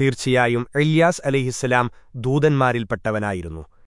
തീർച്ചയായും എല്യാസ് അലിഹിസ്സലാം ദൂതന്മാരിൽപ്പെട്ടവനായിരുന്നു.